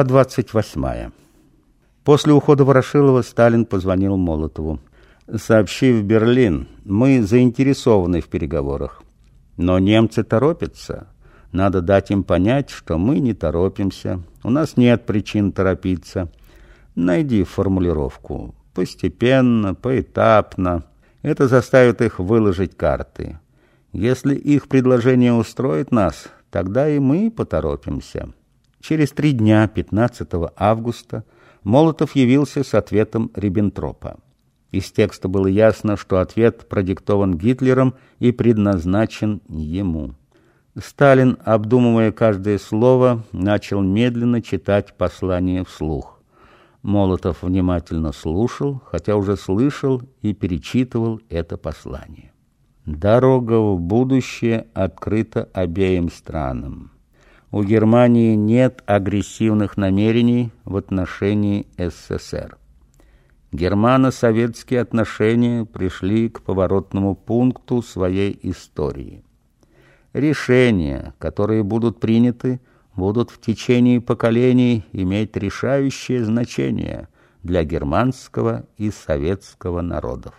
Глава 28. После ухода Ворошилова Сталин позвонил Молотову. «Сообщи в Берлин, мы заинтересованы в переговорах. Но немцы торопятся. Надо дать им понять, что мы не торопимся. У нас нет причин торопиться. Найди формулировку. Постепенно, поэтапно. Это заставит их выложить карты. Если их предложение устроит нас, тогда и мы поторопимся». Через три дня, 15 августа, Молотов явился с ответом Риббентропа. Из текста было ясно, что ответ продиктован Гитлером и предназначен ему. Сталин, обдумывая каждое слово, начал медленно читать послание вслух. Молотов внимательно слушал, хотя уже слышал и перечитывал это послание. «Дорога в будущее открыта обеим странам у Германии нет агрессивных намерений в отношении СССР. Германо-советские отношения пришли к поворотному пункту своей истории. Решения, которые будут приняты, будут в течение поколений иметь решающее значение для германского и советского народов.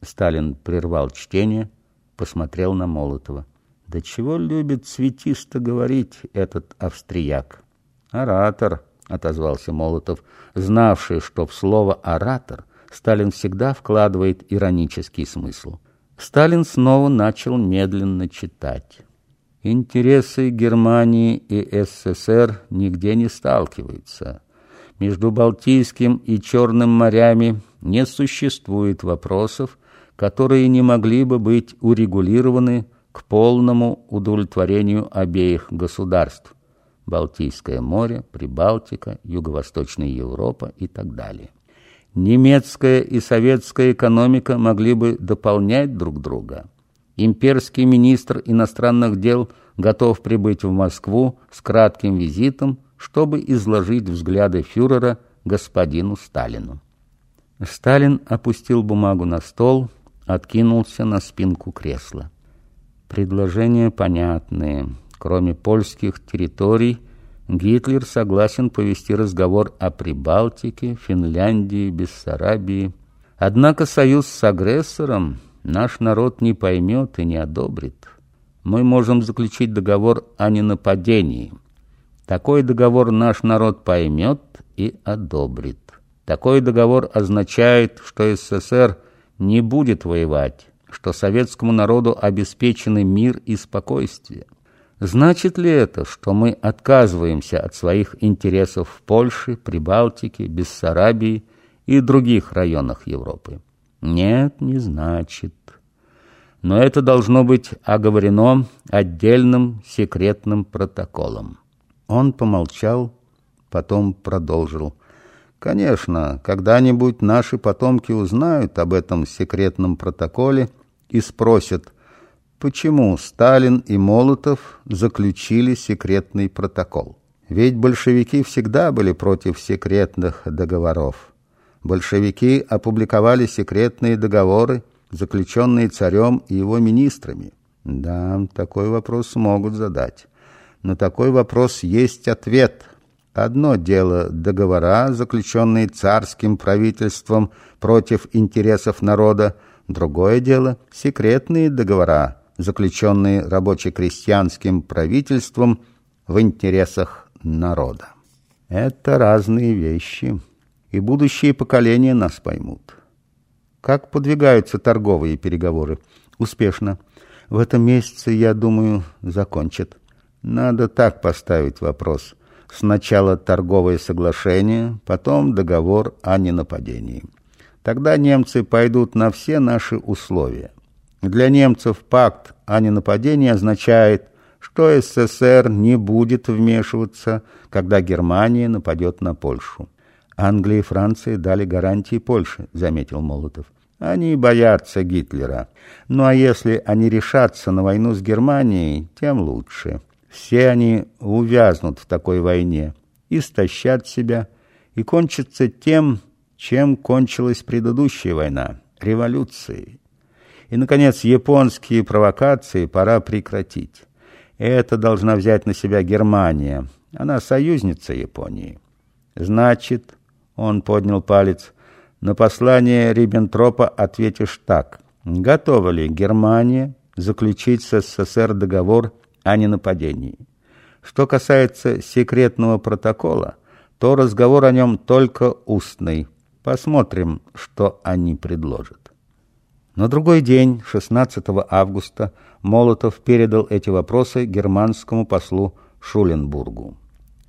Сталин прервал чтение, посмотрел на Молотова. Да чего любит цветисто говорить этот австрияк? Оратор, отозвался Молотов, знавший, что в слово оратор Сталин всегда вкладывает иронический смысл. Сталин снова начал медленно читать. Интересы Германии и СССР нигде не сталкиваются. Между Балтийским и Черным морями не существует вопросов, которые не могли бы быть урегулированы к полному удовлетворению обеих государств – Балтийское море, Прибалтика, Юго-Восточная Европа и так далее. Немецкая и советская экономика могли бы дополнять друг друга. Имперский министр иностранных дел готов прибыть в Москву с кратким визитом, чтобы изложить взгляды фюрера господину Сталину. Сталин опустил бумагу на стол, откинулся на спинку кресла. Предложения понятные. Кроме польских территорий, Гитлер согласен повести разговор о Прибалтике, Финляндии, Бессарабии. Однако союз с агрессором наш народ не поймет и не одобрит. Мы можем заключить договор о ненападении. Такой договор наш народ поймет и одобрит. Такой договор означает, что СССР не будет воевать, что советскому народу обеспечены мир и спокойствие. Значит ли это, что мы отказываемся от своих интересов в Польше, Прибалтике, Бессарабии и других районах Европы? Нет, не значит. Но это должно быть оговорено отдельным секретным протоколом. Он помолчал, потом продолжил. Конечно, когда-нибудь наши потомки узнают об этом секретном протоколе – и спросят, почему Сталин и Молотов заключили секретный протокол. Ведь большевики всегда были против секретных договоров. Большевики опубликовали секретные договоры, заключенные царем и его министрами. Да, такой вопрос могут задать. На такой вопрос есть ответ. Одно дело договора, заключенные царским правительством против интересов народа, Другое дело – секретные договора, заключенные рабоче-крестьянским правительством в интересах народа. Это разные вещи, и будущие поколения нас поймут. Как подвигаются торговые переговоры? Успешно. В этом месяце, я думаю, закончат. Надо так поставить вопрос. Сначала торговое соглашение, потом договор о ненападении. Тогда немцы пойдут на все наши условия. Для немцев пакт о ненападении означает, что СССР не будет вмешиваться, когда Германия нападет на Польшу. Англия и Франция дали гарантии Польше, заметил Молотов. Они боятся Гитлера. Ну а если они решатся на войну с Германией, тем лучше. Все они увязнут в такой войне, истощат себя и кончатся тем, чем кончилась предыдущая война – революцией. И, наконец, японские провокации пора прекратить. Это должна взять на себя Германия. Она союзница Японии. Значит, он поднял палец, на послание Риббентропа ответишь так. Готова ли Германия заключить с СССР договор о ненападении? Что касается секретного протокола, то разговор о нем только устный. Посмотрим, что они предложат. На другой день, 16 августа, Молотов передал эти вопросы германскому послу Шуленбургу.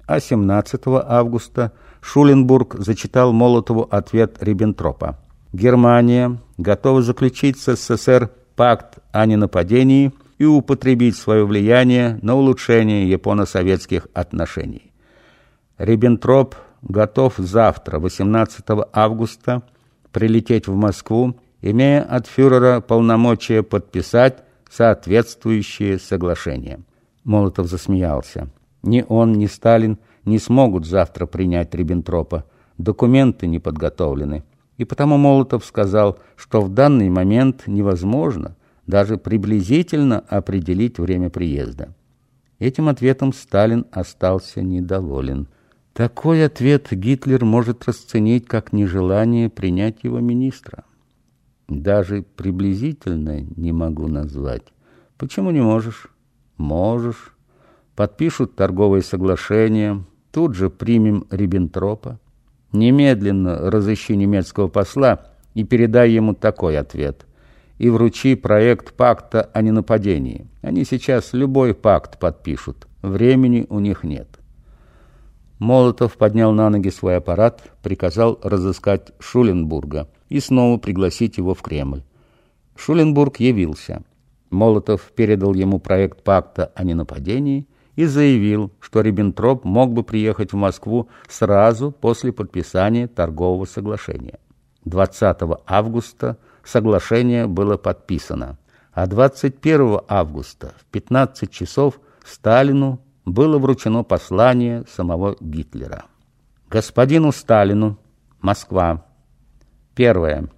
А 17 августа Шуленбург зачитал Молотову ответ Риббентропа. Германия готова заключить с СССР пакт о ненападении и употребить свое влияние на улучшение японо-советских отношений. Риббентроп готов завтра, 18 августа, прилететь в Москву имея от фюрера полномочия подписать соответствующие соглашения. Молотов засмеялся. Ни он, ни Сталин не смогут завтра принять Риббентропа. Документы не подготовлены. И потому Молотов сказал, что в данный момент невозможно даже приблизительно определить время приезда. Этим ответом Сталин остался недоволен. Такой ответ Гитлер может расценить как нежелание принять его министра. Даже приблизительно не могу назвать. Почему не можешь? Можешь. Подпишут торговые соглашения, тут же примем Риббентропа. Немедленно разыщи немецкого посла и передай ему такой ответ. И вручи проект пакта о ненападении. Они сейчас любой пакт подпишут. Времени у них нет. Молотов поднял на ноги свой аппарат, приказал разыскать Шуленбурга и снова пригласить его в Кремль. Шуленбург явился. Молотов передал ему проект пакта о ненападении и заявил, что Риббентроп мог бы приехать в Москву сразу после подписания торгового соглашения. 20 августа соглашение было подписано, а 21 августа в 15 часов Сталину было вручено послание самого Гитлера. Господину Сталину, Москва, Первое.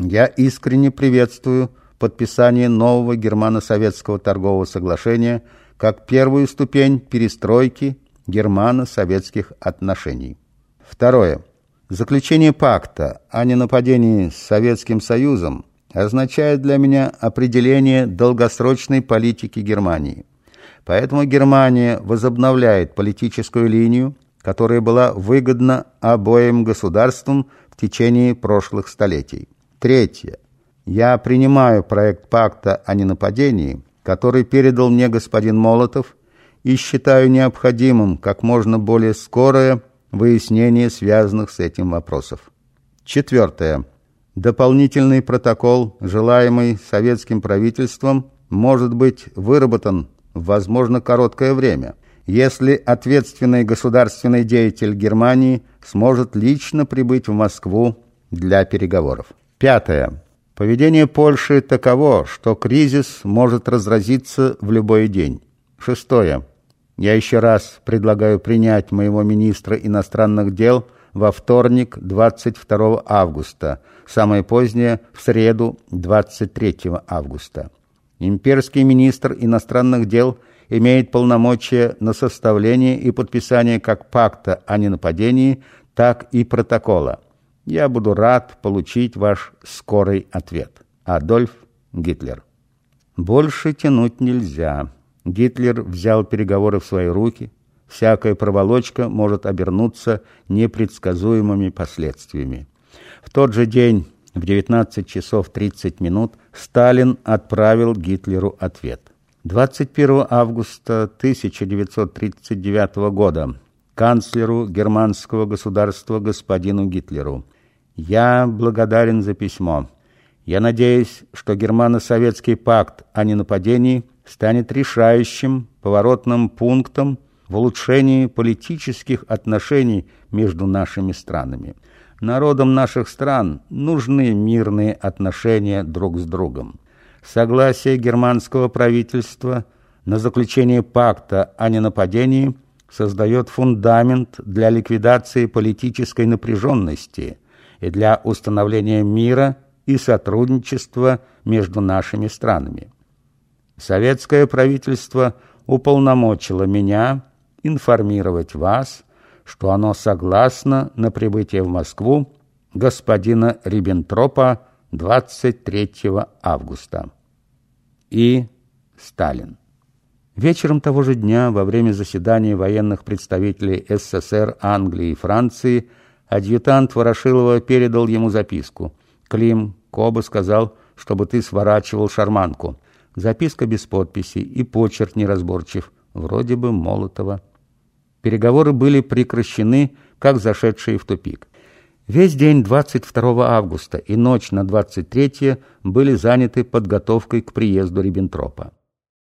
Я искренне приветствую подписание нового германо-советского торгового соглашения как первую ступень перестройки германо-советских отношений. Второе. Заключение пакта о ненападении с Советским Союзом означает для меня определение долгосрочной политики Германии. Поэтому Германия возобновляет политическую линию, которая была выгодна обоим государствам в течение прошлых столетий. Третье. Я принимаю проект пакта о ненападении, который передал мне господин Молотов, и считаю необходимым как можно более скорое выяснение связанных с этим вопросов. Четвертое. Дополнительный протокол, желаемый советским правительством, может быть выработан возможно короткое время – если ответственный государственный деятель Германии сможет лично прибыть в Москву для переговоров. Пятое. Поведение Польши таково, что кризис может разразиться в любой день. Шестое. Я еще раз предлагаю принять моего министра иностранных дел во вторник 22 августа, самое позднее в среду 23 августа. Имперский министр иностранных дел – имеет полномочия на составление и подписание как пакта о ненападении, так и протокола. Я буду рад получить ваш скорый ответ. Адольф Гитлер. Больше тянуть нельзя. Гитлер взял переговоры в свои руки. Всякая проволочка может обернуться непредсказуемыми последствиями. В тот же день в 19 часов 30 минут Сталин отправил Гитлеру ответ – 21 августа 1939 года канцлеру германского государства господину Гитлеру. Я благодарен за письмо. Я надеюсь, что германо-советский пакт о ненападении станет решающим поворотным пунктом в улучшении политических отношений между нашими странами. Народам наших стран нужны мирные отношения друг с другом согласие германского правительства на заключение пакта о ненападении создает фундамент для ликвидации политической напряженности и для установления мира и сотрудничества между нашими странами. Советское правительство уполномочило меня информировать вас, что оно согласно на прибытие в Москву господина Риббентропа 23 августа. И Сталин. Вечером того же дня, во время заседания военных представителей СССР, Англии и Франции, адъютант Ворошилова передал ему записку. «Клим, Коба сказал, чтобы ты сворачивал шарманку. Записка без подписи и почерк неразборчив, вроде бы Молотова». Переговоры были прекращены, как зашедшие в тупик. Весь день 22 августа и ночь на 23 были заняты подготовкой к приезду Риббентропа.